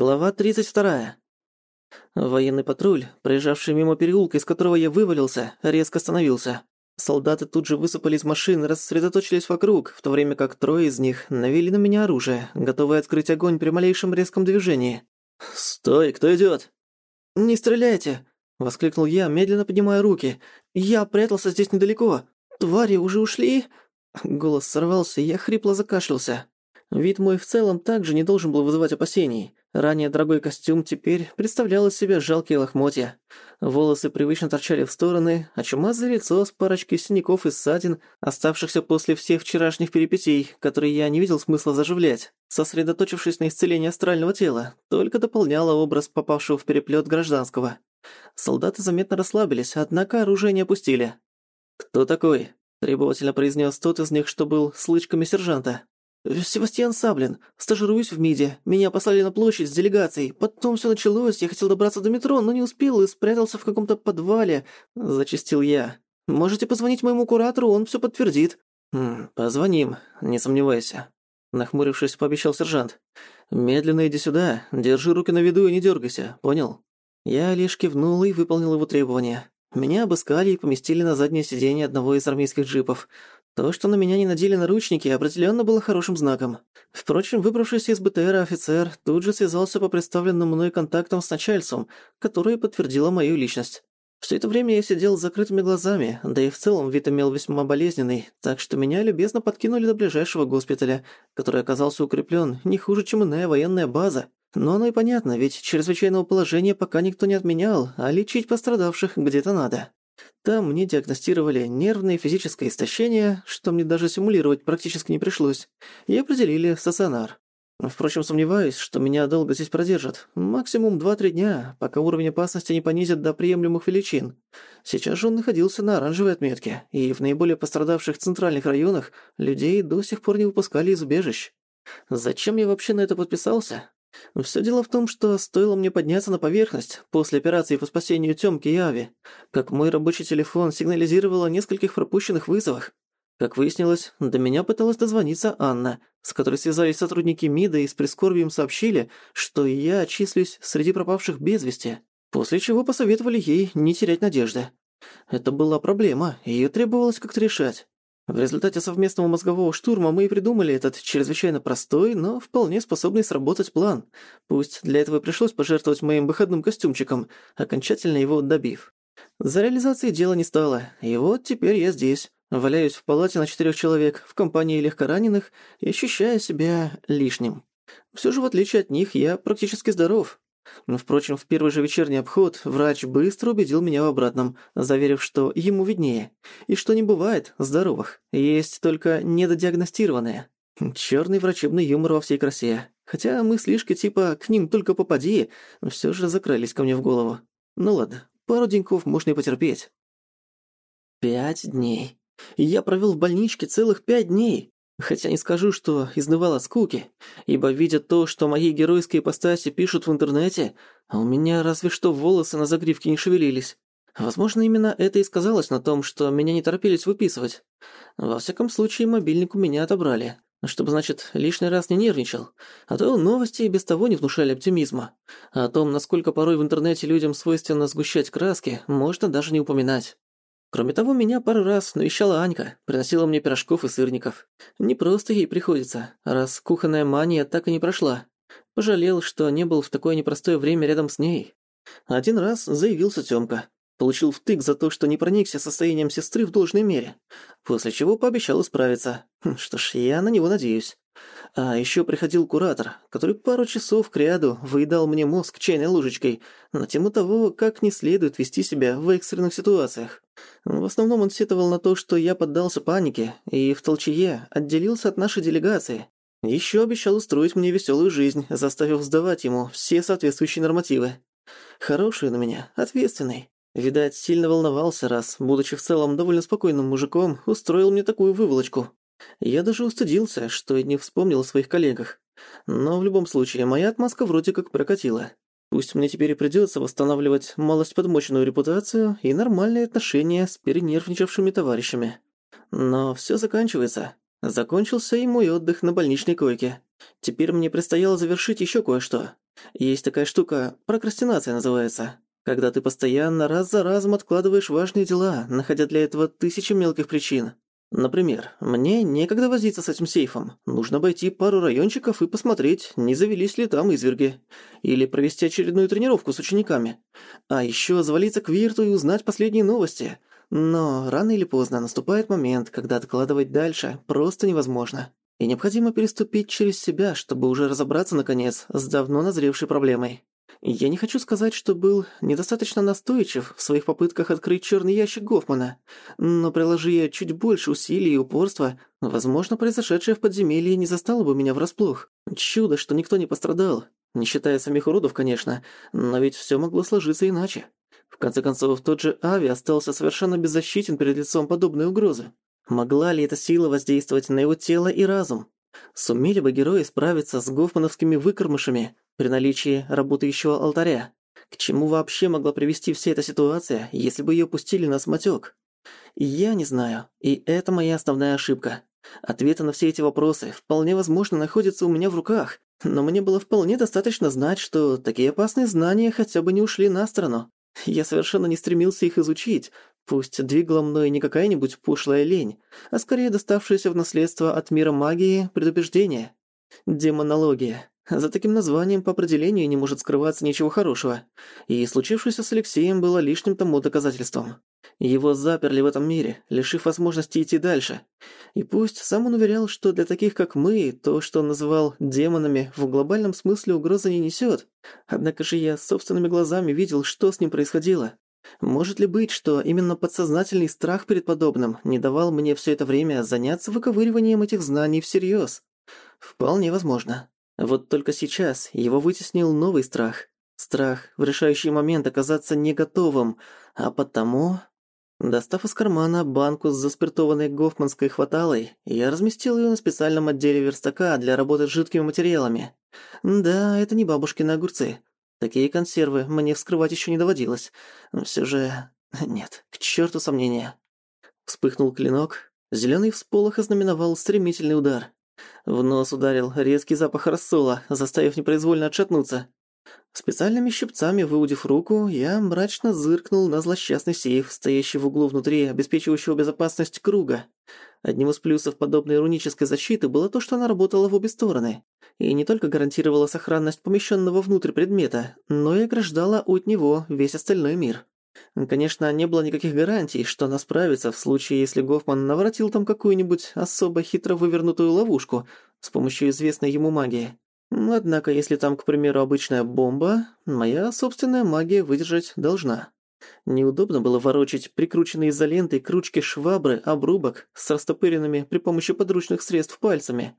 Глава 32. Военный патруль, проезжавший мимо переулка, из которого я вывалился, резко остановился. Солдаты тут же высыпали из машин рассредоточились вокруг, в то время как трое из них навели на меня оружие, готовые открыть огонь при малейшем резком движении. «Стой, кто идёт?» «Не стреляйте!» — воскликнул я, медленно поднимая руки. «Я прятался здесь недалеко. Твари уже ушли?» Голос сорвался, и я хрипло закашлялся. Вид мой в целом также не должен был вызывать опасений. Ранее дорогой костюм теперь представлял из себя жалкие лохмотья. Волосы привычно торчали в стороны, а чумазое лицо с парочкой синяков и ссадин, оставшихся после всех вчерашних перипетий, которые я не видел смысла заживлять, сосредоточившись на исцелении астрального тела, только дополняло образ попавшего в переплет гражданского. Солдаты заметно расслабились, однако оружие не опустили. «Кто такой?» – требовательно произнес тот из них, что был с лычками сержанта. «Себастьян Саблин. Стажируюсь в МИДе. Меня послали на площадь с делегацией. Потом всё началось, я хотел добраться до метро, но не успел и спрятался в каком-то подвале», – зачастил я. «Можете позвонить моему куратору, он всё подтвердит». «Хм, позвоним, не сомневайся», – нахмурившись, пообещал сержант. «Медленно иди сюда, держи руки на виду и не дёргайся, понял?» Я лишь кивнул и выполнил его требования. Меня обыскали и поместили на заднее сиденье одного из армейских джипов. То, что на меня не надели наручники, определенно было хорошим знаком. Впрочем, выбравшийся из БТРа офицер тут же связался по представленным мной контактам с начальством, которое подтвердило мою личность. Все это время я сидел с закрытыми глазами, да и в целом вид имел весьма болезненный, так что меня любезно подкинули до ближайшего госпиталя, который оказался укреплен не хуже, чем иная военная база. Но оно и понятно, ведь чрезвычайного положения пока никто не отменял, а лечить пострадавших где-то надо. Там мне диагностировали нервное и физическое истощение, что мне даже симулировать практически не пришлось, и определили стационар. Впрочем, сомневаюсь, что меня долго здесь продержат. Максимум 2-3 дня, пока уровень опасности не понизят до приемлемых величин. Сейчас же он находился на оранжевой отметке, и в наиболее пострадавших центральных районах людей до сих пор не выпускали из убежищ. Зачем я вообще на это подписался? Всё дело в том, что стоило мне подняться на поверхность после операции по спасению Тёмки и Ави, как мой рабочий телефон сигнализировал о нескольких пропущенных вызовах. Как выяснилось, до меня пыталась дозвониться Анна, с которой связались сотрудники МИДа и с прискорбием сообщили, что я числюсь среди пропавших без вести, после чего посоветовали ей не терять надежды. Это была проблема, и её требовалось как-то решать. В результате совместного мозгового штурма мы и придумали этот чрезвычайно простой, но вполне способный сработать план. Пусть для этого пришлось пожертвовать моим выходным костюмчиком, окончательно его добив. За реализацией дела не стало, и вот теперь я здесь. Валяюсь в палате на четырех человек, в компании легкораненых и ощущаю себя лишним. Все же, в отличие от них, я практически здоров. Но, впрочем, в первый же вечерний обход врач быстро убедил меня в обратном, заверив, что ему виднее, и что не бывает здоровых, есть только недодиагностированные. Чёрный врачебный юмор во всей красе. Хотя мыслишки типа «к ним только попади» всё же закрылись ко мне в голову. Ну ладно, пару деньков можно и потерпеть. Пять дней. Я провёл в больничке целых пять дней. Хотя не скажу, что изнывал от скуки, ибо видя то, что мои геройские ипостаси пишут в интернете, а у меня разве что волосы на загривке не шевелились. Возможно, именно это и сказалось на том, что меня не торопились выписывать. Во всяком случае, мобильник у меня отобрали, чтобы, значит, лишний раз не нервничал. А то новости и без того не внушали оптимизма. О том, насколько порой в интернете людям свойственно сгущать краски, можно даже не упоминать. Кроме того, меня пару раз навещала Анька, приносила мне пирожков и сырников. Не просто ей приходится, раз кухонная мания так и не прошла. Пожалел, что не был в такое непростое время рядом с ней. Один раз заявился Тёмка. Получил втык за то, что не проникся состоянием сестры в должной мере. После чего пообещал исправиться. Хм, что ж, я на него надеюсь. А еще приходил куратор, который пару часов кряду выедал мне мозг чайной ложечкой на тему того, как не следует вести себя в экстренных ситуациях. В основном он сетовал на то, что я поддался панике и в толчее отделился от нашей делегации. Еще обещал устроить мне веселую жизнь, заставив сдавать ему все соответствующие нормативы. Хороший на меня, ответственный. Видать, сильно волновался, раз, будучи в целом довольно спокойным мужиком, устроил мне такую выволочку. Я даже устыдился, что и не вспомнил о своих коллегах. Но в любом случае, моя отмазка вроде как прокатила. Пусть мне теперь и придётся восстанавливать малость подмоченную репутацию и нормальные отношения с перенервничавшими товарищами. Но всё заканчивается. Закончился и мой отдых на больничной койке. Теперь мне предстояло завершить ещё кое-что. Есть такая штука, прокрастинация называется. Когда ты постоянно раз за разом откладываешь важные дела, находя для этого тысячи мелких причин. Например, мне некогда возиться с этим сейфом. Нужно обойти пару райончиков и посмотреть, не завелись ли там изверги. Или провести очередную тренировку с учениками. А ещё завалиться к Вирту и узнать последние новости. Но рано или поздно наступает момент, когда откладывать дальше просто невозможно. И необходимо переступить через себя, чтобы уже разобраться, наконец, с давно назревшей проблемой. Я не хочу сказать, что был недостаточно настойчив в своих попытках открыть черный ящик Гофмана, но приложи я чуть больше усилий и упорства, возможно, произошедшее в подземелье не застало бы меня врасплох. Чудо, что никто не пострадал. Не считая самих уродов, конечно, но ведь все могло сложиться иначе. В конце концов, тот же Ави остался совершенно беззащитен перед лицом подобной угрозы. Могла ли эта сила воздействовать на его тело и разум? Сумели бы герои справиться с гофмановскими выкормышами, при наличии работающего алтаря. К чему вообще могла привести вся эта ситуация, если бы её пустили на самотёк? Я не знаю, и это моя основная ошибка. Ответы на все эти вопросы вполне возможно находятся у меня в руках, но мне было вполне достаточно знать, что такие опасные знания хотя бы не ушли на сторону. Я совершенно не стремился их изучить, пусть двигала мной не какая-нибудь пошлая лень, а скорее доставшееся в наследство от мира магии предубеждение. Демонология. За таким названием по определению не может скрываться ничего хорошего, и случившееся с Алексеем было лишним тому доказательством. Его заперли в этом мире, лишив возможности идти дальше. И пусть сам он уверял, что для таких, как мы, то, что он называл демонами, в глобальном смысле угрозы не несёт, однако же я собственными глазами видел, что с ним происходило. Может ли быть, что именно подсознательный страх перед подобным не давал мне всё это время заняться выковыриванием этих знаний всерьёз? Вполне возможно. Вот только сейчас его вытеснил новый страх. Страх в решающий момент оказаться не готовым, а потому... Достав из кармана банку с заспиртованной гофманской хваталой, я разместил ее на специальном отделе верстака для работы с жидкими материалами. Да, это не бабушкины огурцы. Такие консервы мне вскрывать еще не доводилось. Все же... Нет, к черту сомнения. Вспыхнул клинок. Зеленый всполох ознаменовал стремительный удар. В нос ударил резкий запах рассола, заставив непроизвольно отшатнуться. Специальными щипцами выудив руку, я мрачно зыркнул на злосчастный сейф, стоящий в углу внутри, обеспечивающего безопасность круга. Одним из плюсов подобной рунической защиты было то, что она работала в обе стороны. И не только гарантировала сохранность помещенного внутрь предмета, но и ограждала от него весь остальной мир. Конечно, не было никаких гарантий, что она справится в случае, если Гофман наворотил там какую-нибудь особо хитро вывернутую ловушку с помощью известной ему магии. Однако, если там, к примеру, обычная бомба, моя собственная магия выдержать должна. Неудобно было ворочать прикрученные изолентой к ручке швабры обрубок с растопыренными при помощи подручных средств пальцами.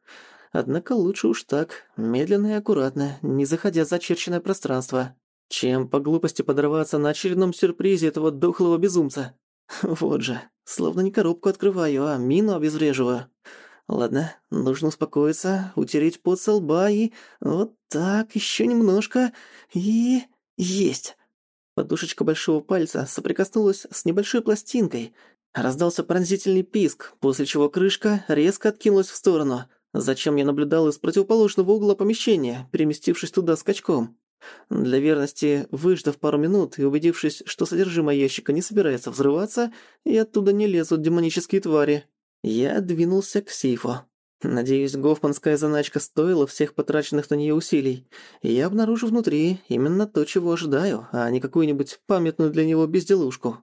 Однако лучше уж так, медленно и аккуратно, не заходя за очерченное пространство чем по глупости подорваться на очередном сюрпризе этого дохлого безумца. Вот же, словно не коробку открываю, а мину обезвреживаю. Ладно, нужно успокоиться, утереть пот со лба и... Вот так, еще немножко. И... Есть. Подушечка большого пальца соприкоснулась с небольшой пластинкой. Раздался пронзительный писк, после чего крышка резко откинулась в сторону. Зачем я наблюдал из противоположного угла помещения, переместившись туда скачком? Для верности, выждав пару минут и убедившись, что содержимое ящика не собирается взрываться, и оттуда не лезут демонические твари, я двинулся к сейфу. Надеюсь, гофманская заначка стоила всех потраченных на нее усилий, я обнаружу внутри именно то, чего ожидаю, а не какую-нибудь памятную для него безделушку.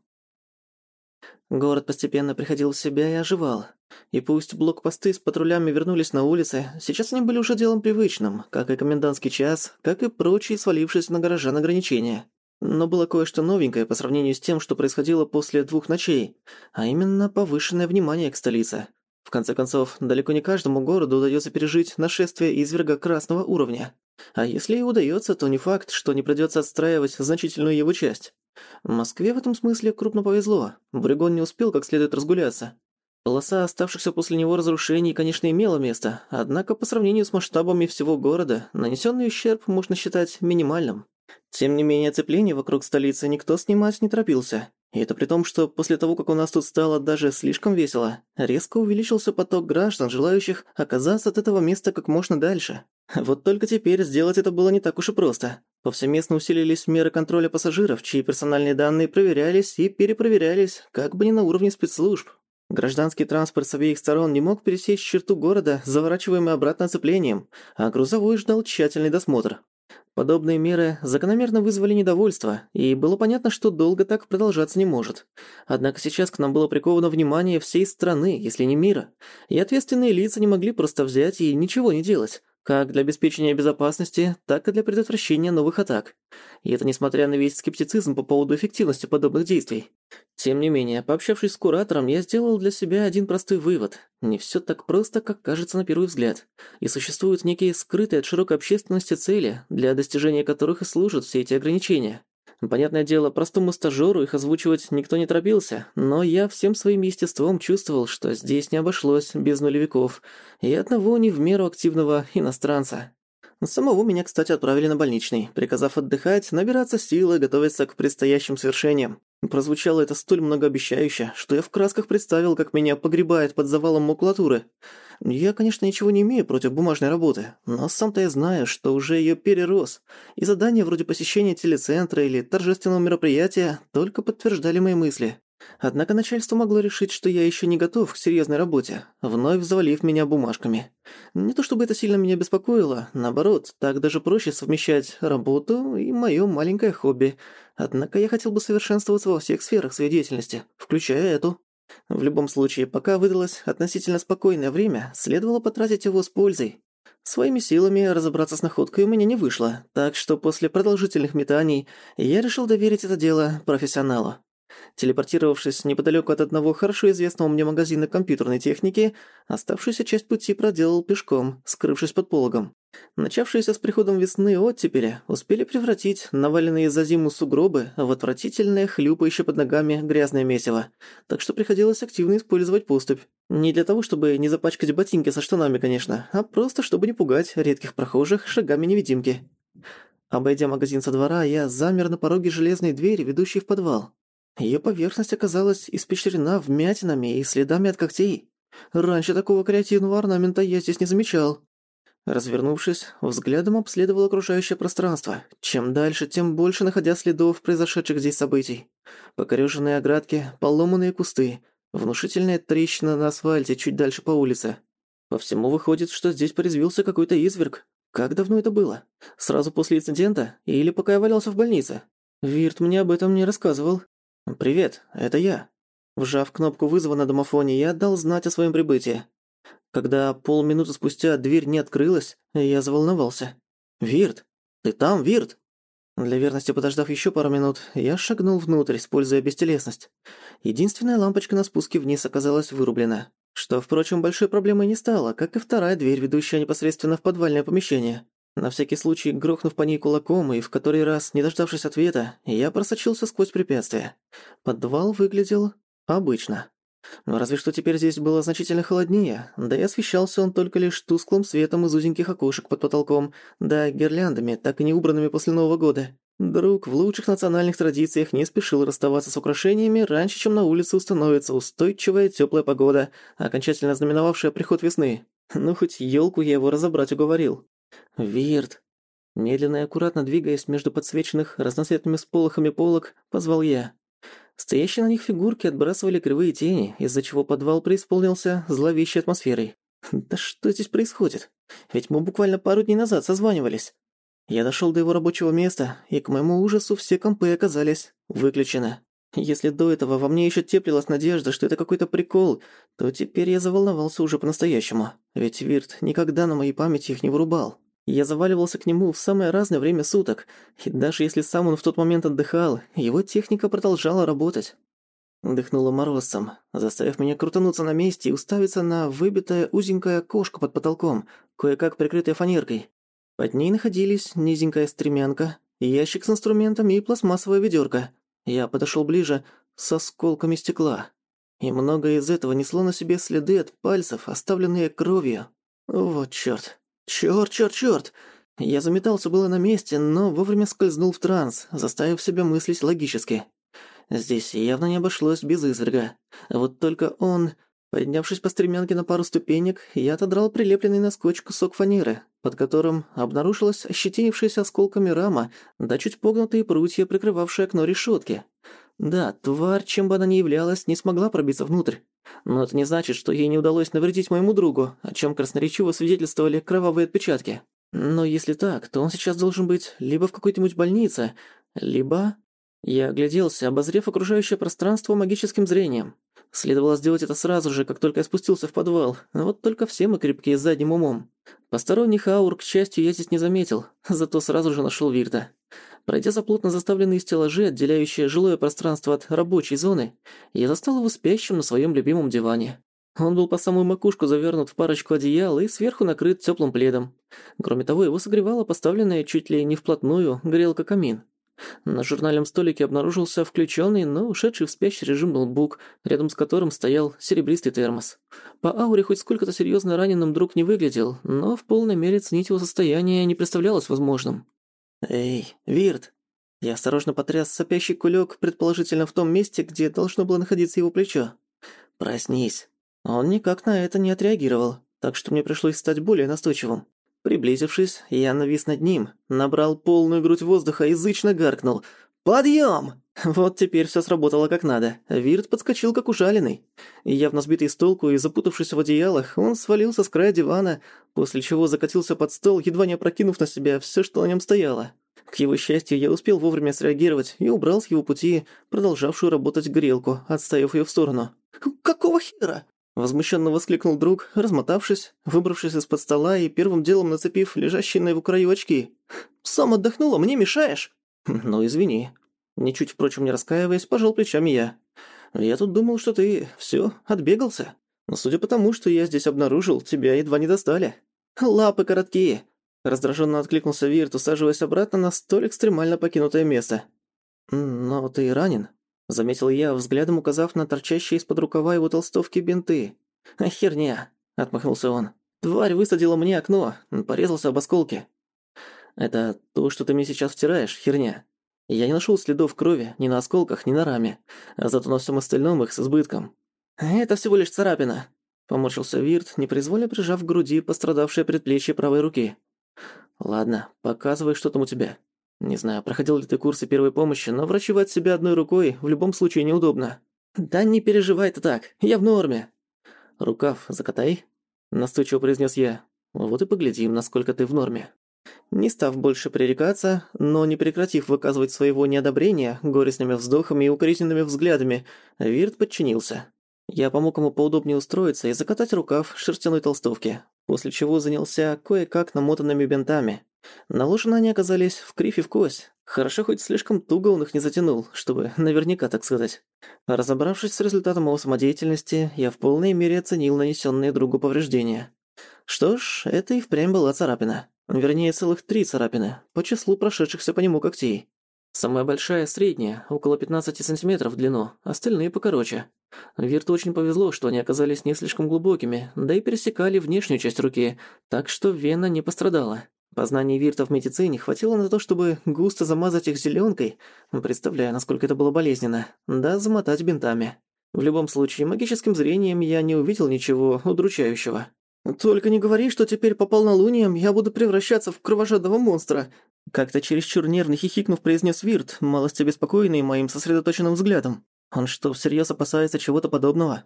Город постепенно приходил в себя и оживал. И пусть блокпосты с патрулями вернулись на улицы, сейчас они были уже делом привычным, как и комендантский час, как и прочие свалившиеся на горожан ограничения. Но было кое-что новенькое по сравнению с тем, что происходило после двух ночей, а именно повышенное внимание к столице. В конце концов, далеко не каждому городу удается пережить нашествие изверга красного уровня. А если и удается, то не факт, что не придется отстраивать значительную его часть. Москве в этом смысле крупно повезло. Бригон не успел как следует разгуляться. Полоса оставшихся после него разрушений, конечно, имела место, однако по сравнению с масштабами всего города, нанесенный ущерб можно считать минимальным. Тем не менее, оцепление вокруг столицы никто снимать не торопился. И это при том, что после того, как у нас тут стало даже слишком весело, резко увеличился поток граждан, желающих оказаться от этого места как можно дальше. Вот только теперь сделать это было не так уж и просто. Повсеместно усилились меры контроля пассажиров, чьи персональные данные проверялись и перепроверялись, как бы не на уровне спецслужб. Гражданский транспорт с обеих сторон не мог пересечь черту города, заворачиваемый обратно оцеплением, а грузовой ждал тщательный досмотр. Подобные меры закономерно вызвали недовольство, и было понятно, что долго так продолжаться не может. Однако сейчас к нам было приковано внимание всей страны, если не мира, и ответственные лица не могли просто взять и ничего не делать как для обеспечения безопасности, так и для предотвращения новых атак. И это несмотря на весь скептицизм по поводу эффективности подобных действий. Тем не менее, пообщавшись с куратором, я сделал для себя один простой вывод. Не всё так просто, как кажется на первый взгляд. И существуют некие скрытые от широкой общественности цели, для достижения которых и служат все эти ограничения. Понятное дело, простому стажёру их озвучивать никто не торопился, но я всем своим естеством чувствовал, что здесь не обошлось без нулевиков и одного не в меру активного иностранца. Самого меня, кстати, отправили на больничный, приказав отдыхать, набираться сил и готовиться к предстоящим свершениям. Прозвучало это столь многообещающе, что я в красках представил, как меня погребает под завалом макулатуры. Я, конечно, ничего не имею против бумажной работы, но сам-то я знаю, что уже её перерос, и задания вроде посещения телецентра или торжественного мероприятия только подтверждали мои мысли. Однако начальство могло решить, что я ещё не готов к серьёзной работе, вновь завалив меня бумажками. Не то чтобы это сильно меня беспокоило, наоборот, так даже проще совмещать работу и моё маленькое хобби. Однако я хотел бы совершенствоваться во всех сферах своей деятельности, включая эту. В любом случае, пока выдалось относительно спокойное время, следовало потратить его с пользой. Своими силами разобраться с находкой у меня не вышло, так что после продолжительных метаний я решил доверить это дело профессионалу. Телепортировавшись неподалеку от одного хорошо известного мне магазина компьютерной техники, оставшуюся часть пути проделал пешком, скрывшись под пологом. Начавшиеся с приходом весны оттепели успели превратить наваленные за зиму сугробы в отвратительное хлюпающее под ногами грязное месиво, так что приходилось активно использовать поступь. Не для того, чтобы не запачкать ботинки со штанами, конечно, а просто чтобы не пугать редких прохожих шагами невидимки. Обойдя магазин со двора, я замер на пороге железной двери, ведущей в подвал. Её поверхность оказалась испещрена вмятинами и следами от когтей. Раньше такого креативного орнамента я здесь не замечал. Развернувшись, взглядом обследовал окружающее пространство. Чем дальше, тем больше находя следов произошедших здесь событий. Покорёженные оградки, поломанные кусты, внушительная трещина на асфальте чуть дальше по улице. По всему выходит, что здесь порезвился какой-то изверг. Как давно это было? Сразу после инцидента? Или пока я валялся в больнице? Вирт мне об этом не рассказывал. «Привет, это я». Вжав кнопку вызова на домофоне, я отдал знать о своем прибытии. Когда полминуты спустя дверь не открылась, я заволновался. «Вирт! Ты там, Вирт?» Для верности подождав еще пару минут, я шагнул внутрь, используя бестелесность. Единственная лампочка на спуске вниз оказалась вырублена. Что, впрочем, большой проблемой не стало, как и вторая дверь, ведущая непосредственно в подвальное помещение. На всякий случай, грохнув по ней кулаком и в который раз, не дождавшись ответа, я просочился сквозь препятствие. Подвал выглядел обычно. Но разве что теперь здесь было значительно холоднее, да и освещался он только лишь тусклым светом из узеньких окошек под потолком, да гирляндами, так и не убранными после Нового года. Друг в лучших национальных традициях не спешил расставаться с украшениями раньше, чем на улице установится устойчивая теплая погода, окончательно знаменовавшая приход весны. Ну, хоть елку я его разобрать уговорил. «Вирт!» Медленно и аккуратно двигаясь между подсвеченных разноцветными сполохами полок, позвал я. Стоящие на них фигурки отбрасывали кривые тени, из-за чего подвал преисполнился зловещей атмосферой. Да что здесь происходит? Ведь мы буквально пару дней назад созванивались. Я дошёл до его рабочего места, и к моему ужасу все компы оказались выключены. Если до этого во мне ещё теплилась надежда, что это какой-то прикол, то теперь я заволновался уже по-настоящему. Ведь Вирт никогда на моей памяти их не вырубал. Я заваливался к нему в самое разное время суток, и даже если сам он в тот момент отдыхал, его техника продолжала работать. Дыхнуло морозцем, заставив меня крутануться на месте и уставиться на выбитое узенькое окошко под потолком, кое-как прикрытое фанеркой. Под ней находились низенькая стремянка, ящик с инструментами и пластмассовая ведёрко. Я подошёл ближе с осколками стекла. И многое из этого несло на себе следы от пальцев, оставленные кровью. Вот чёрт. Чёрт, чёрт, чёрт! Я заметался было на месте, но вовремя скользнул в транс, заставив себя мыслить логически. Здесь явно не обошлось без изверга. Вот только он... Поднявшись по стремянке на пару ступенек, я отодрал прилепленный на скотч кусок фанеры, под которым обнаружилась ощетинившаяся осколками рама, да чуть погнутые прутья, прикрывавшие окно решетки. Да, тварь, чем бы она ни являлась, не смогла пробиться внутрь. Но это не значит, что ей не удалось навредить моему другу, о чем красноречиво свидетельствовали кровавые отпечатки. Но если так, то он сейчас должен быть либо в какой-нибудь больнице, либо... Я огляделся, обозрев окружающее пространство магическим зрением. Следовало сделать это сразу же, как только я спустился в подвал. Вот только все мы крепкие задним умом. Посторонних аур, к счастью, я здесь не заметил, зато сразу же нашел Вирта. Пройдя за плотно заставленные стеллажи, отделяющие жилое пространство от рабочей зоны, я застал его спящим на своем любимом диване. Он был по самую макушку завернут в парочку одеял и сверху накрыт теплым пледом. Кроме того, его согревала поставленная чуть ли не вплотную грелка-камин. На журнальном столике обнаружился включенный, но ушедший в спящий режим ноутбук, рядом с которым стоял серебристый термос. По ауре хоть сколько-то серьезно раненым друг не выглядел, но в полной мере ценить его состояние не представлялось возможным. «Эй, Вирт!» Я осторожно потряс сопящий кулек, предположительно в том месте, где должно было находиться его плечо. «Проснись!» Он никак на это не отреагировал, так что мне пришлось стать более настойчивым. Приблизившись, я навис над ним, набрал полную грудь воздуха и зычно гаркнул. «Подъём!» Вот теперь всё сработало как надо. Вирт подскочил как ужаленный. Явно сбитый с толку и запутавшись в одеялах, он свалился с края дивана, после чего закатился под стол, едва не опрокинув на себя всё, что на нём стояло. К его счастью, я успел вовремя среагировать и убрал с его пути продолжавшую работать грелку, отставив её в сторону. «Какого хера?» Возмущенно воскликнул друг, размотавшись, выбравшись из-под стола и первым делом нацепив лежащие на его краю очки. «Сам отдохнула, мне мешаешь?» «Ну, извини». Ничуть, впрочем, не раскаиваясь, пожал плечами я. «Я тут думал, что ты всё, отбегался. Но судя по тому, что я здесь обнаружил, тебя едва не достали». «Лапы короткие!» Раздражённо откликнулся Вирт, усаживаясь обратно на столь экстремально покинутое место. «Но ты ранен?» Заметил я, взглядом указав на торчащие из-под рукава его толстовки бинты. «А херня!» – отмахнулся он. «Тварь высадила мне окно, порезался об осколки». «Это то, что ты мне сейчас втираешь, херня. Я не нашел следов крови ни на осколках, ни на раме, а зато на всем остальном их с избытком». «Это всего лишь царапина», – поморщился Вирт, непроизвольно прижав к груди пострадавшее предплечье правой руки. «Ладно, показывай, что там у тебя». Не знаю, проходил ли ты курсы первой помощи, но врачевать себя одной рукой в любом случае неудобно. Да не переживай ты так, я в норме. Рукав закатай, настойчиво произнес я. Вот и поглядим, насколько ты в норме. Не став больше пререкаться, но не прекратив выказывать своего неодобрения горестными вздохами и укоризненными взглядами, Вирт подчинился. Я помог ему поудобнее устроиться и закатать рукав шерстяной толстовки, после чего занялся кое-как намотанными бинтами. Наложены они оказались в кривь и в кость. Хорошо, хоть слишком туго он их не затянул, чтобы наверняка так сказать. Разобравшись с результатом его самодеятельности, я в полной мере оценил нанесенные другу повреждения. Что ж, это и впрямь была царапина. Вернее, целых три царапины, по числу прошедшихся по нему когтей. Самая большая – средняя, около 15 сантиметров в длину, остальные покороче. Вирту очень повезло, что они оказались не слишком глубокими, да и пересекали внешнюю часть руки, так что вена не пострадала. Познаний Вирта в медицине хватило на то, чтобы густо замазать их зеленкой, представляя, насколько это было болезненно, да замотать бинтами. В любом случае, магическим зрением я не увидел ничего удручающего. «Только не говори, что теперь по полнолуниям я буду превращаться в кровожадного монстра!» Как-то чересчур нервно хихикнув произнес Вирт, малость обеспокоенный моим сосредоточенным взглядом. Он что, всерьез опасается чего-то подобного?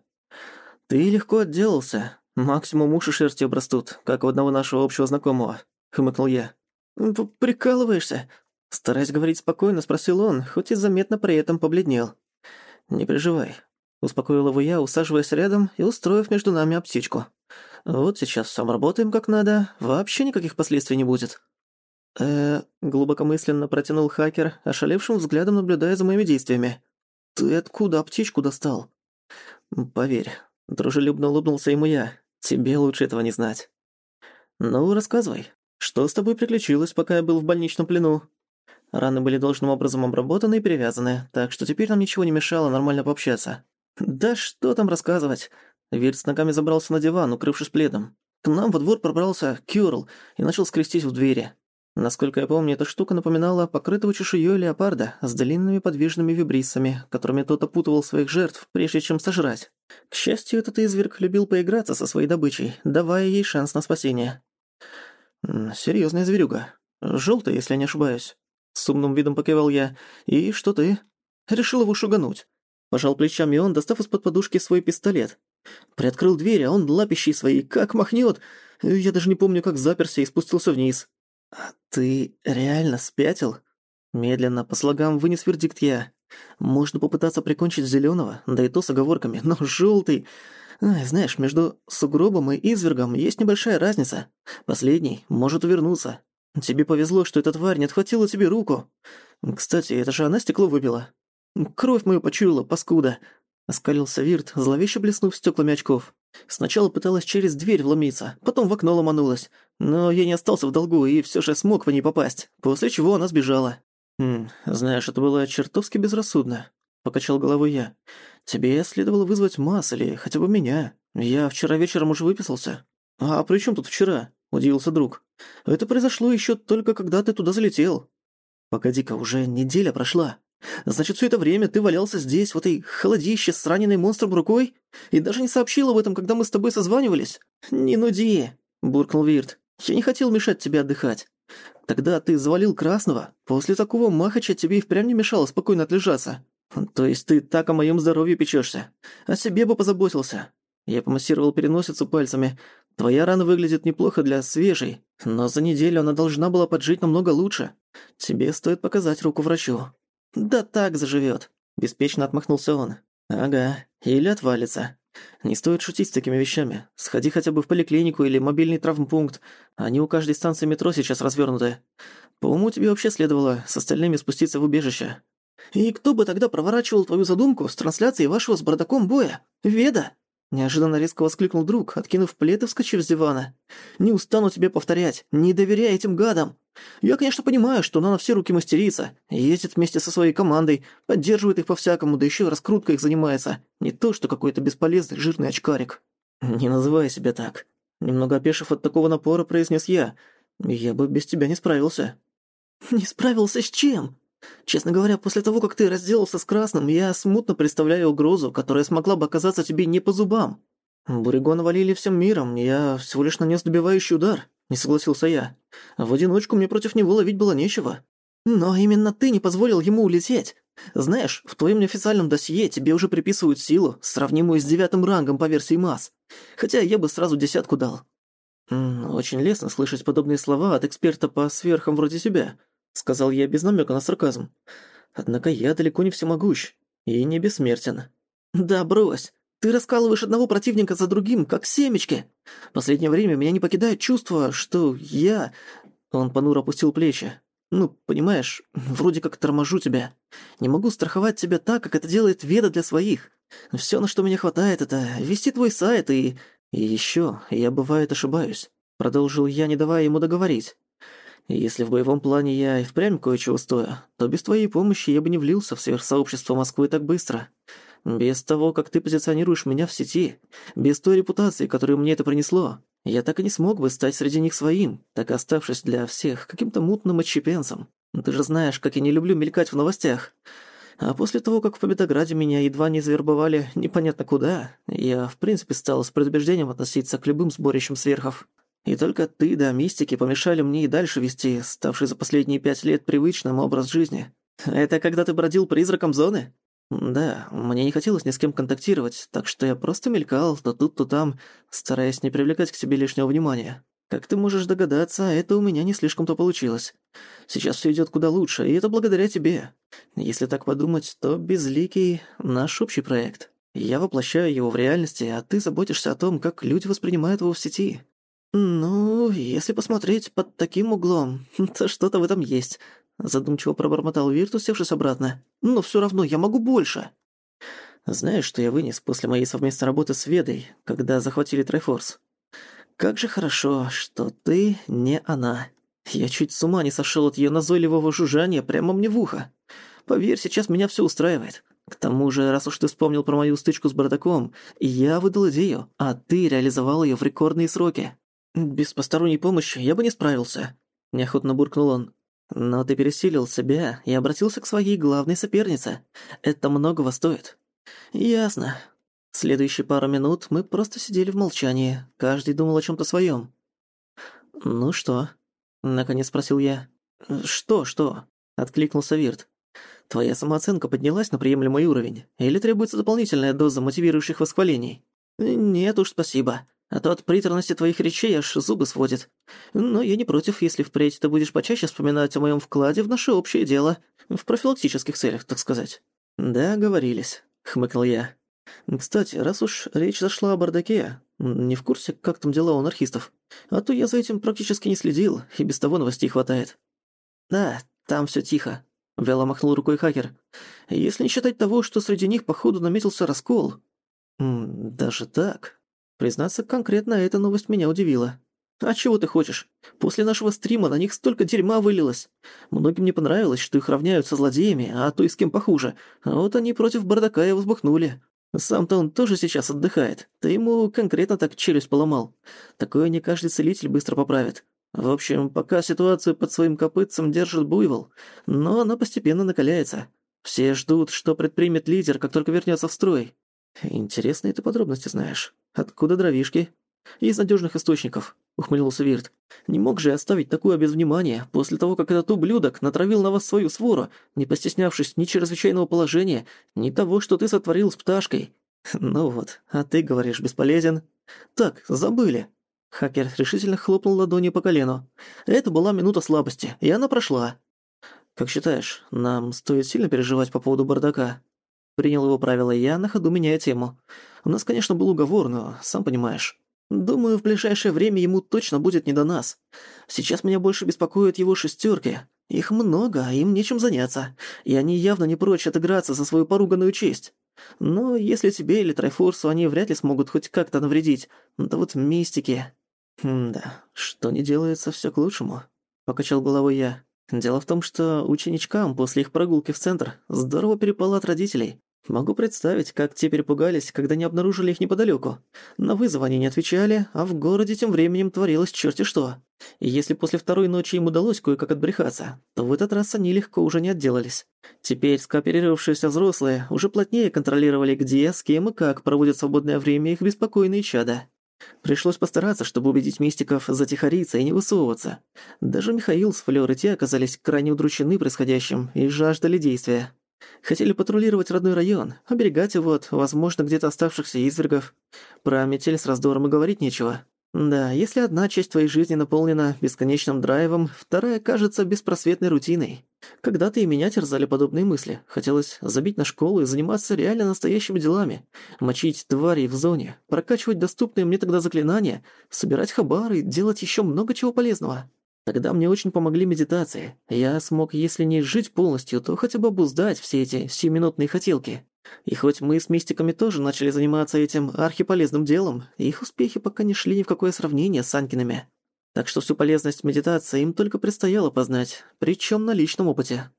«Ты легко отделался. Максимум уши шерстью обрастут, как у одного нашего общего знакомого хмыкнул я. «Прикалываешься?» Стараясь говорить спокойно, спросил он, хоть и заметно при этом побледнел. «Не переживай», — успокоил его я, усаживаясь рядом и устроив между нами аптечку. «Вот сейчас сам работаем как надо, вообще никаких последствий не будет». э глубокомысленно протянул хакер, ошалевшим взглядом наблюдая за моими действиями. «Ты откуда аптечку достал?» «Поверь», — дружелюбно улыбнулся ему я. «Тебе лучше этого не знать». «Ну, рассказывай, что с тобой приключилось, пока я был в больничном плену? Раны были должным образом обработаны и перевязаны, так что теперь нам ничего не мешало нормально пообщаться. Да что там рассказывать? Вирт с ногами забрался на диван, укрывшись пледом. К нам во двор пробрался Кюрл и начал скрестись в двери. Насколько я помню, эта штука напоминала покрытого чешуёй леопарда с длинными подвижными вибрисами, которыми тот опутывал своих жертв, прежде чем сожрать. К счастью, этот изверг любил поиграться со своей добычей, давая ей шанс на спасение. Серьезная зверюга. Желтая, если не ошибаюсь. С умным видом покивал я. «И что ты?» «Решил его шугануть». Пожал плечами он, достав из-под подушки свой пистолет. Приоткрыл дверь, а он лапищей свои как махнет. Я даже не помню, как заперся и спустился вниз. «А ты реально спятил?» Медленно, по слогам, вынес вердикт я. «Можно попытаться прикончить зеленого, да и то с оговорками, но желтый. Ай, знаешь, между сугробом и извергом есть небольшая разница. Последний может увернуться. Тебе повезло, что эта тварь не отхватила тебе руку. Кстати, это же она стекло выбила. Кровь мою почуяла, паскуда. Оскалился Вирт, зловеще блеснув стеклами очков. Сначала пыталась через дверь вломиться, потом в окно ломанулась. Но я не остался в долгу и все же смог в ней попасть, после чего она сбежала. «Хм, знаешь, это было чертовски безрассудно», — покачал головой я. «Тебе следовало вызвать Масс или хотя бы меня. Я вчера вечером уже выписался». «А при чем тут вчера?» — удивился друг. «Это произошло еще только когда ты туда залетел». «Погоди-ка, уже неделя прошла», Значит, все это время ты валялся здесь, в этой холодище с раненой монстром рукой? И даже не сообщил об этом, когда мы с тобой созванивались? Не нуди, буркнул Вирт. Я не хотел мешать тебе отдыхать. Тогда ты завалил Красного. После такого махача тебе и впрямь не мешало спокойно отлежаться. То есть ты так о моем здоровье печешься. О себе бы позаботился. Я помассировал переносицу пальцами. Твоя рана выглядит неплохо для свежей, но за неделю она должна была поджить намного лучше. Тебе стоит показать руку врачу. «Да так заживёт», — беспечно отмахнулся он. «Ага, или отвалится. Не стоит шутить с такими вещами. Сходи хотя бы в поликлинику или мобильный травмпункт. Они у каждой станции метро сейчас развернуты. По уму тебе вообще следовало с остальными спуститься в убежище». «И кто бы тогда проворачивал твою задумку с трансляцией вашего с бардаком боя? Веда?» Неожиданно резко воскликнул друг, откинув плед и вскочив с дивана. «Не устану тебе повторять, не доверяй этим гадам! Я, конечно, понимаю, что она на все руки мастерица, ездит вместе со своей командой, поддерживает их по-всякому, да еще раскруткой их занимается. Не то, что какой-то бесполезный жирный очкарик». «Не называй себя так». Немного опешив от такого напора, произнес я. «Я бы без тебя не справился». «Не справился с чем?» Честно говоря, после того, как ты разделался с Красным, я смутно представляю угрозу, которая смогла бы оказаться тебе не по зубам. Буригона валили всем миром, я всего лишь нанес добивающий удар, не согласился я. В одиночку мне против него ловить было нечего. Но именно ты не позволил ему улететь. Знаешь, в твоем неофициальном досье тебе уже приписывают силу, сравнимую с девятым рангом по версии МАС. Хотя я бы сразу десятку дал. Очень лестно слышать подобные слова от эксперта по сверхам вроде тебя. — сказал я без намека на сарказм. «Однако я далеко не всемогущ и не бессмертен». «Да брось! Ты раскалываешь одного противника за другим, как семечки! Последнее время меня не покидает чувство, что я...» Он понуро опустил плечи. «Ну, понимаешь, вроде как торможу тебя. Не могу страховать тебя так, как это делает Веда для своих. Всё, на что меня хватает, это вести твой сайт и... И ещё, я бывает ошибаюсь». Продолжил я, не давая ему договорить. Если в боевом плане я и впрямь кое-чего стою, то без твоей помощи я бы не влился в сверхсообщество Москвы так быстро. Без того, как ты позиционируешь меня в сети, без той репутации, которую мне это принесло, я так и не смог бы стать среди них своим, так оставшись для всех каким-то мутным отщепенцем. Ты же знаешь, как я не люблю мелькать в новостях. А после того, как в Победограде меня едва не завербовали непонятно куда, я в принципе стал с предубеждением относиться к любым сборищам сверхов. И только ты да мистики помешали мне и дальше вести, ставший за последние пять лет привычным образ жизни. Это когда ты бродил призраком зоны? Да, мне не хотелось ни с кем контактировать, так что я просто мелькал то тут, то там, стараясь не привлекать к себе лишнего внимания. Как ты можешь догадаться, это у меня не слишком-то получилось. Сейчас все идет куда лучше, и это благодаря тебе. Если так подумать, то Безликий — наш общий проект. Я воплощаю его в реальности, а ты заботишься о том, как люди воспринимают его в сети. «Ну, если посмотреть под таким углом, то что-то в этом есть», — задумчиво пробормотал Вирт, усевшись обратно. «Но всё равно я могу больше». «Знаешь, что я вынес после моей совместной работы с Ведой, когда захватили Трайфорс? Как же хорошо, что ты не она. Я чуть с ума не сошёл от её назойливого жужжания прямо мне в ухо. Поверь, сейчас меня всё устраивает. К тому же, раз уж ты вспомнил про мою стычку с бардаком, я выдал идею, а ты реализовал её в рекордные сроки». «Без посторонней помощи я бы не справился». неохотно буркнул он. «Но ты пересилил себя и обратился к своей главной сопернице. Это многого стоит». «Ясно». Следующие пару минут мы просто сидели в молчании, каждый думал о чём-то своём. «Ну что?» — наконец спросил я. «Что, что?» — откликнулся Вирт. «Твоя самооценка поднялась на приемлемый уровень? Или требуется дополнительная доза мотивирующих восхвалений?» «Нет уж, спасибо. А то от приторности твоих речей аж зубы сводит. Но я не против, если впредь ты будешь почаще вспоминать о моем вкладе в наше общее дело. В профилактических целях, так сказать». «Да, говорились», — хмыкнул я. «Кстати, раз уж речь зашла о бардаке, не в курсе, как там дела у анархистов. А то я за этим практически не следил, и без того новостей хватает». «Да, там всё тихо», — вяло махнул рукой хакер. «Если не считать того, что среди них, походу, наметился раскол». «Даже так?» Признаться, конкретно эта новость меня удивила. А чего ты хочешь? После нашего стрима на них столько дерьма вылилось. Многим не понравилось, что их равняют со злодеями, а то и с кем похуже. А вот они против бардака и возбухнули. Сам-то он тоже сейчас отдыхает. Ты ему конкретно так челюсть поломал. Такое не каждый целитель быстро поправит. В общем, пока ситуацию под своим копытцем держит буйвол, но она постепенно накаляется. Все ждут, что предпримет лидер, как только вернется в строй. Интересные ты подробности знаешь. Откуда дровишки? Из надежных источников, ухмыльнулся Вирт. Не мог же оставить такое без внимания после того, как этот ублюдок натравил на вас свою свору, не постеснявшись ни чрезвычайного положения, ни того, что ты сотворил с пташкой. Ну вот, а ты говоришь, бесполезен. Так, забыли. Хакер решительно хлопнул ладонью по колену. Это была минута слабости, и она прошла. Как считаешь, нам стоит сильно переживать по поводу бардака? Принял его правила я, на ходу меняя тему. У нас, конечно, был уговор, но, сам понимаешь. Думаю, в ближайшее время ему точно будет не до нас. Сейчас меня больше беспокоят его шестерки. Их много, а им нечем заняться. И они явно не прочь отыграться за свою поруганную честь. Но если тебе или Трайфорсу они вряд ли смогут хоть как-то навредить, да вот мистики... Хм, да, что не делается, все к лучшему. Покачал головой я. Дело в том, что ученичкам после их прогулки в центр здорово перепало от родителей. Могу представить, как те перепугались, когда не обнаружили их неподалеку. На вызов они не отвечали, а в городе тем временем творилось черти что. И если после второй ночи им удалось кое-как отбрехаться, то в этот раз они легко уже не отделались. Теперь скооперировавшиеся взрослые уже плотнее контролировали, где, с кем и как проводят свободное время их беспокойные чада. Пришлось постараться, чтобы убедить мистиков затихариться и не высовываться. Даже Михаил с Флёр и те оказались крайне удручены происходящим и жаждали действия. Хотели патрулировать родной район, оберегать его от, возможно, где-то оставшихся извергов. Про метель с раздором и говорить нечего. Да, если одна часть твоей жизни наполнена бесконечным драйвом, вторая кажется беспросветной рутиной. Когда-то и меня терзали подобные мысли. Хотелось забить на школу и заниматься реально настоящими делами. Мочить тварей в зоне, прокачивать доступные мне тогда заклинания, собирать хабары и делать ещё много чего полезного. Тогда мне очень помогли медитации. Я смог, если не жить полностью, то хотя бы обуздать все эти сиюминутные хотелки. И хоть мы с мистиками тоже начали заниматься этим архиполезным делом, их успехи пока не шли ни в какое сравнение с Анькиными. Так что всю полезность медитации им только предстояло познать, причём на личном опыте.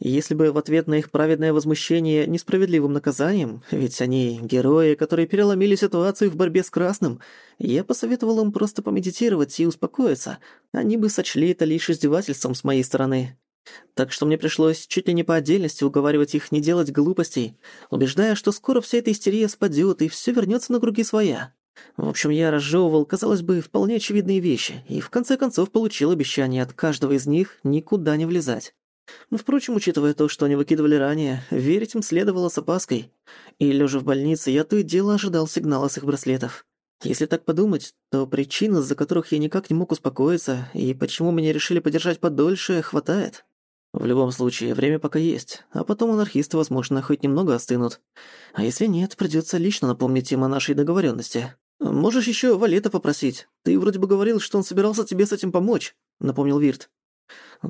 Если бы в ответ на их праведное возмущение несправедливым наказанием, ведь они герои, которые переломили ситуацию в борьбе с красным, я посоветовал им просто помедитировать и успокоиться, они бы сочли это лишь издевательством с моей стороны. Так что мне пришлось чуть ли не по отдельности уговаривать их не делать глупостей, убеждая, что скоро вся эта истерия спадёт и всё вернётся на круги своя. В общем, я разжевывал, казалось бы, вполне очевидные вещи, и в конце концов получил обещание от каждого из них никуда не влезать. Но, впрочем, учитывая то, что они выкидывали ранее, верить им следовало с опаской. И, лежа в больнице, я то и дело ожидал сигнала с их браслетов. Если так подумать, то причин, из-за которых я никак не мог успокоиться, и почему меня решили подержать подольше, хватает. В любом случае, время пока есть, а потом анархисты, возможно, хоть немного остынут. А если нет, придётся лично напомнить им о нашей договорённости. «Можешь ещё Валета попросить. Ты вроде бы говорил, что он собирался тебе с этим помочь», — напомнил Вирт.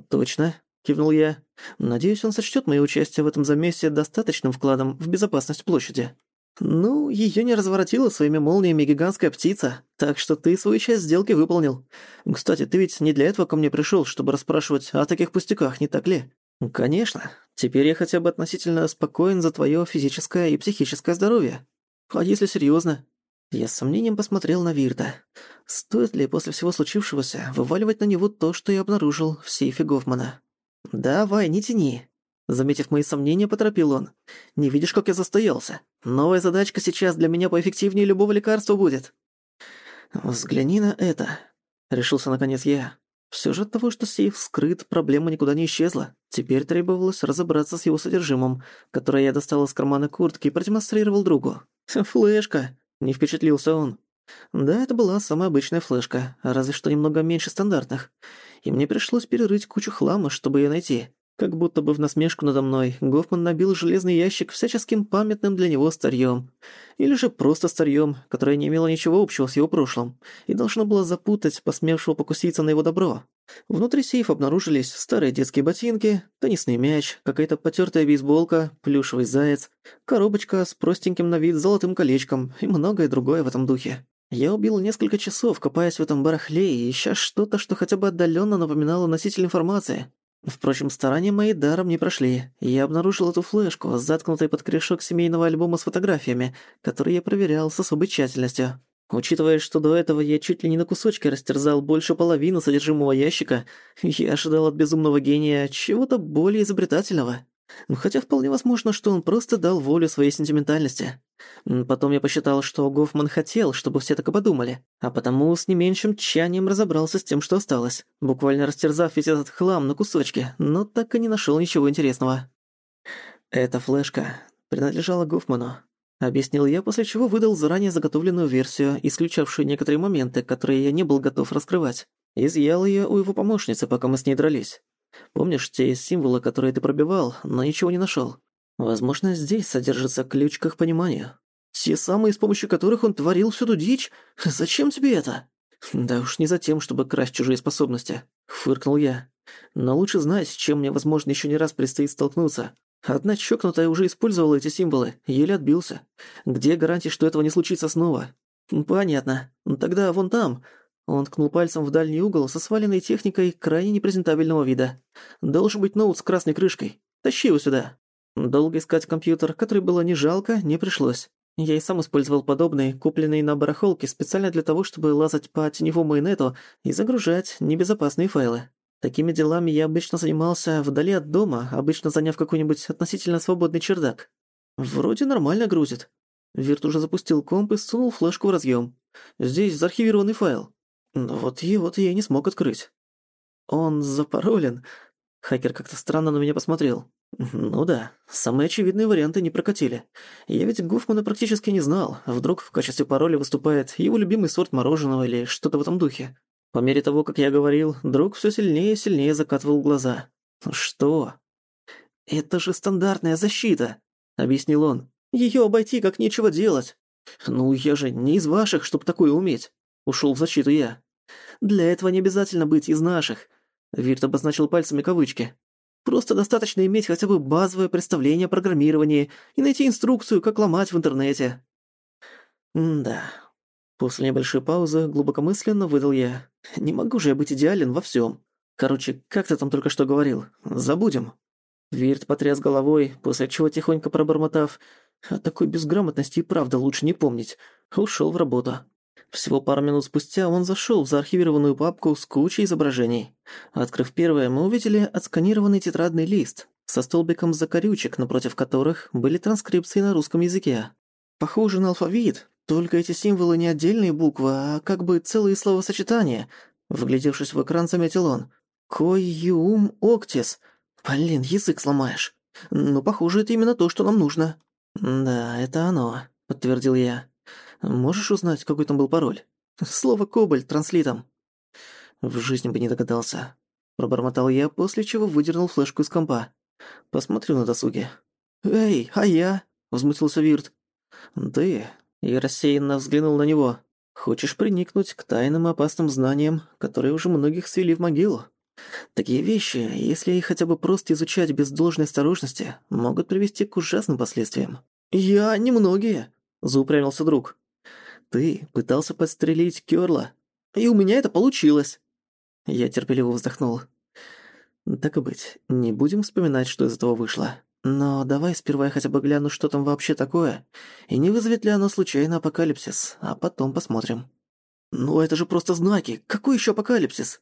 «Точно», — кивнул я. «Надеюсь, он сочтёт моё участие в этом замесе достаточным вкладом в безопасность площади». «Ну, её не разворотила своими молниями гигантская птица, так что ты свою часть сделки выполнил. Кстати, ты ведь не для этого ко мне пришёл, чтобы расспрашивать о таких пустяках, не так ли?» «Конечно. Теперь я хотя бы относительно спокоен за твоё физическое и психическое здоровье. А если серьёзно, Я с сомнением посмотрел на Вирта. Стоит ли после всего случившегося вываливать на него то, что я обнаружил в сейфе Гофмана? «Давай, не тяни!» Заметив мои сомнения, поторопил он. «Не видишь, как я застоялся? Новая задачка сейчас для меня поэффективнее любого лекарства будет». «Взгляни на это», — решился наконец я. Всё же от того, что сейф скрыт, проблема никуда не исчезла. Теперь требовалось разобраться с его содержимым, которое я достал из кармана куртки и продемонстрировал другу. «Флешка!» — не впечатлился он. Да, это была самая обычная флешка, разве что немного меньше стандартных. И мне пришлось перерыть кучу хлама, чтобы её найти. Как будто бы в насмешку надо мной, Гофман набил железный ящик всяческим памятным для него старьём. Или же просто старьём, которое не имело ничего общего с его прошлым, и должно было запутать посмевшего покуситься на его добро. Внутри сейфа обнаружились старые детские ботинки, теннисный мяч, какая-то потёртая бейсболка, плюшевый заяц, коробочка с простеньким на вид золотым колечком и многое другое в этом духе. Я убил несколько часов, копаясь в этом барахле и ища что-то, что хотя бы отдалённо напоминало носитель информации. Впрочем, старания мои даром не прошли. Я обнаружил эту флешку, заткнутой под корешок семейного альбома с фотографиями, который я проверял с особой тщательностью. Учитывая, что до этого я чуть ли не на кусочки растерзал больше половины содержимого ящика, я ожидал от безумного гения чего-то более изобретательного. Хотя вполне возможно, что он просто дал волю своей сентиментальности. Потом я посчитал, что Гофман хотел, чтобы все так и подумали, а потому с не меньшим тщанием разобрался с тем, что осталось, буквально растерзав весь этот хлам на кусочки, но так и не нашел ничего интересного. «Эта флешка принадлежала Гофману», — объяснил я, после чего выдал заранее заготовленную версию, исключавшую некоторые моменты, которые я не был готов раскрывать. Изъял ее у его помощницы, пока мы с ней дрались. Помнишь те символы, которые ты пробивал, но ничего не нашёл? Возможно, здесь содержится ключ к их пониманию. Те самые, с помощью которых он творил всю эту дичь? Зачем тебе это? Да уж не за тем, чтобы красть чужие способности, фыркнул я. Но лучше знать, с чем мне, возможно, ещё не раз предстоит столкнуться. Одна чокнутая уже использовала эти символы, еле отбился. Где гарантия, что этого не случится снова? Понятно. Тогда вон там, он ткнул пальцем в дальний угол со сваленной техникой крайне непрезентабельного вида. «Должен быть ноут с красной крышкой. Тащи его сюда». Долго искать компьютер, который было не жалко, не пришлось. Я и сам использовал подобный, купленный на барахолке специально для того, чтобы лазать по теневому инету и загружать небезопасные файлы. Такими делами я обычно занимался вдали от дома, обычно заняв какой-нибудь относительно свободный чердак. Вроде нормально грузит. Вирт уже запустил комп и сунул флешку в разъём. Здесь заархивированный файл. Но вот его-то я не смог открыть. Он запаролен. Хакер как-то странно на меня посмотрел. Ну да, самые очевидные варианты не прокатили. Я ведь Гофмана практически не знал. Вдруг в качестве пароля выступает его любимый сорт мороженого или что-то в этом духе. По мере того, как я говорил, друг все сильнее и сильнее закатывал глаза. «Что?» «Это же стандартная защита», — объяснил он. Ее обойти как нечего делать». «Ну, я же не из ваших, чтобы такое уметь». Ушел в защиту я. Для этого не обязательно быть из наших. Вирт обозначил пальцами кавычки. Просто достаточно иметь хотя бы базовое представление о программировании и найти инструкцию, как ломать в интернете. Да. После небольшой паузы глубокомысленно выдал я. Не могу же я быть идеален во всем. Короче, как ты там только что говорил? Забудем. Вирт потряс головой, после чего тихонько пробормотав, о такой безграмотности и правда лучше не помнить, ушел в работу. Всего пару минут спустя он зашел в заархивированную папку с кучей изображений. Открыв первое, мы увидели отсканированный тетрадный лист со столбиком закорючек, напротив которых были транскрипции на русском языке. Похоже на алфавит, только эти символы не отдельные буквы, а как бы целые словосочетания. Выглядевшись в экран, заметил он. «Койюм октис». Блин, язык сломаешь. Ну, похоже, это именно то, что нам нужно. «Да, это оно», — подтвердил я. Можешь узнать, какой там был пароль? Слово «кобальт» транслитом». В жизни бы не догадался. Пробормотал я, после чего выдернул флешку из компа. Посмотрю на досуге. «Эй, а я?» — возмутился Вирт. «Ты?» — я рассеянно взглянул на него. «Хочешь приникнуть к тайным опасным знаниям, которые уже многих свели в могилу? Такие вещи, если их хотя бы просто изучать без должной осторожности, могут привести к ужасным последствиям». «Я немногие», — заупрямился друг. Ты пытался подстрелить Кёрла, и у меня это получилось. Я терпеливо вздохнул. Так и быть, не будем вспоминать, что из этого вышло. Но давай сперва я хотя бы гляну, что там вообще такое, и не вызовет ли оно случайно апокалипсис, а потом посмотрим». «Ну это же просто знаки! Какой еще апокалипсис?»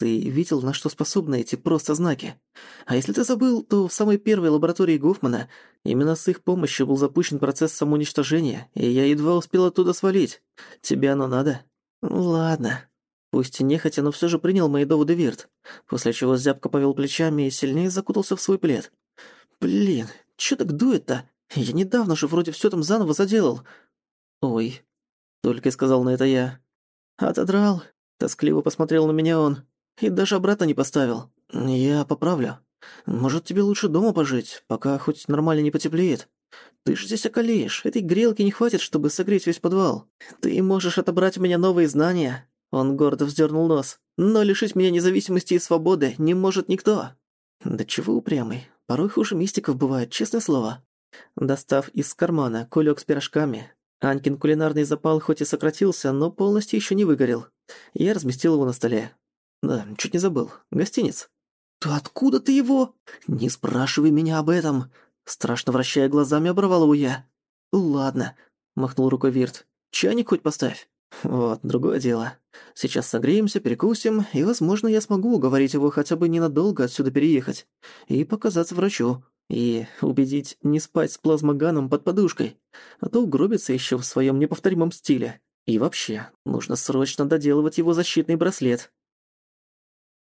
Ты видел, на что способны эти просто знаки? А если ты забыл, то в самой первой лаборатории Гофмана именно с их помощью был запущен процесс самоуничтожения, и я едва успел оттуда свалить. Тебе оно надо? Ладно. Пусть и нехотя, но все же принял мои доводы Вирт, после чего зябко повел плечами и сильнее закутался в свой плед. Блин, чё так дует-то? Я недавно же вроде все там заново заделал. Ой, только и сказал на это я. Отодрал. Тоскливо посмотрел на меня он. И даже обратно не поставил. Я поправлю. Может, тебе лучше дома пожить, пока хоть нормально не потеплеет. Ты ж здесь околеешь. Этой грелки не хватит, чтобы согреть весь подвал. Ты можешь отобрать у меня новые знания. Он гордо вздернул нос. Но лишить меня независимости и свободы не может никто. Да чего упрямый. Порой хуже мистиков бывает, честное слово. Достав из кармана кулек с пирожками, Анькин кулинарный запал хоть и сократился, но полностью еще не выгорел. Я разместил его на столе. Да, чуть не забыл. Гостиниц. «Да откуда ты его?» «Не спрашивай меня об этом!» Страшно вращая глазами, оборвал его я. «Ладно», — махнул рукой Вирт. «Чайник хоть поставь». «Вот, другое дело. Сейчас согреемся, перекусим, и, возможно, я смогу уговорить его хотя бы ненадолго отсюда переехать. И показаться врачу. И убедить не спать с плазмоганом под подушкой. А то угробится еще в своем неповторимом стиле. И вообще, нужно срочно доделывать его защитный браслет.